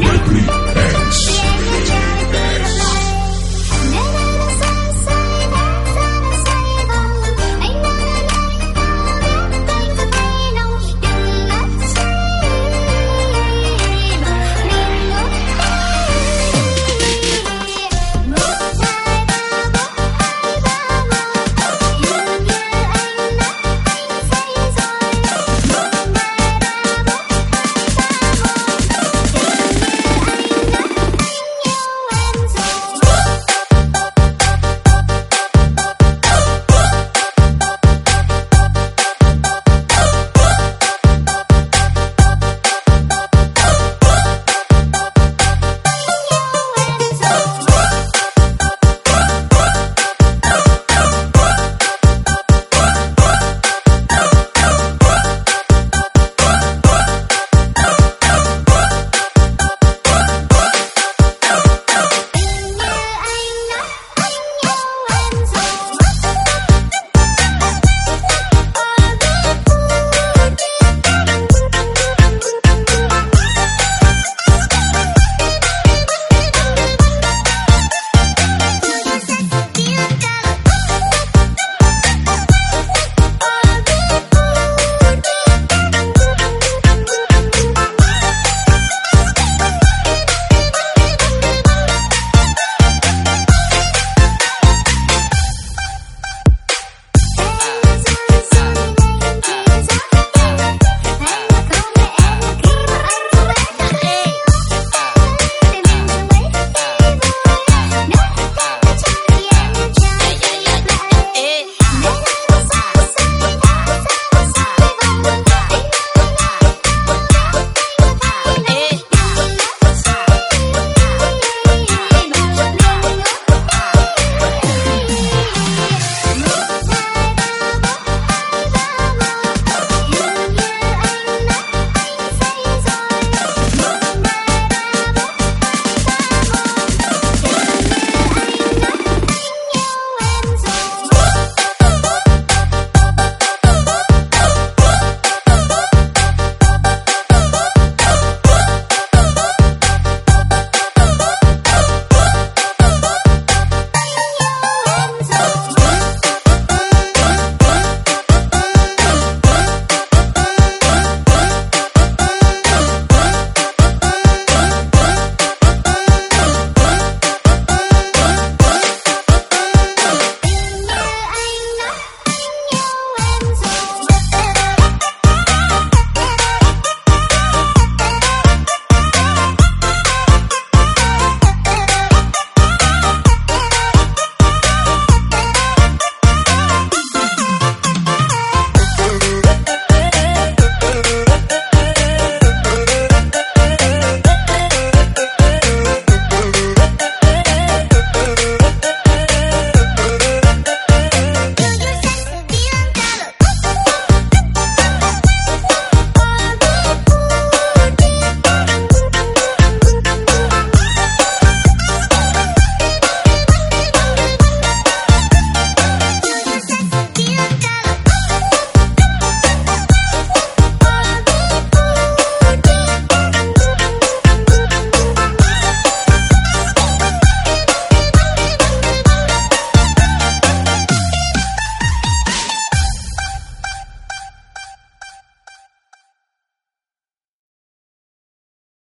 Mercury.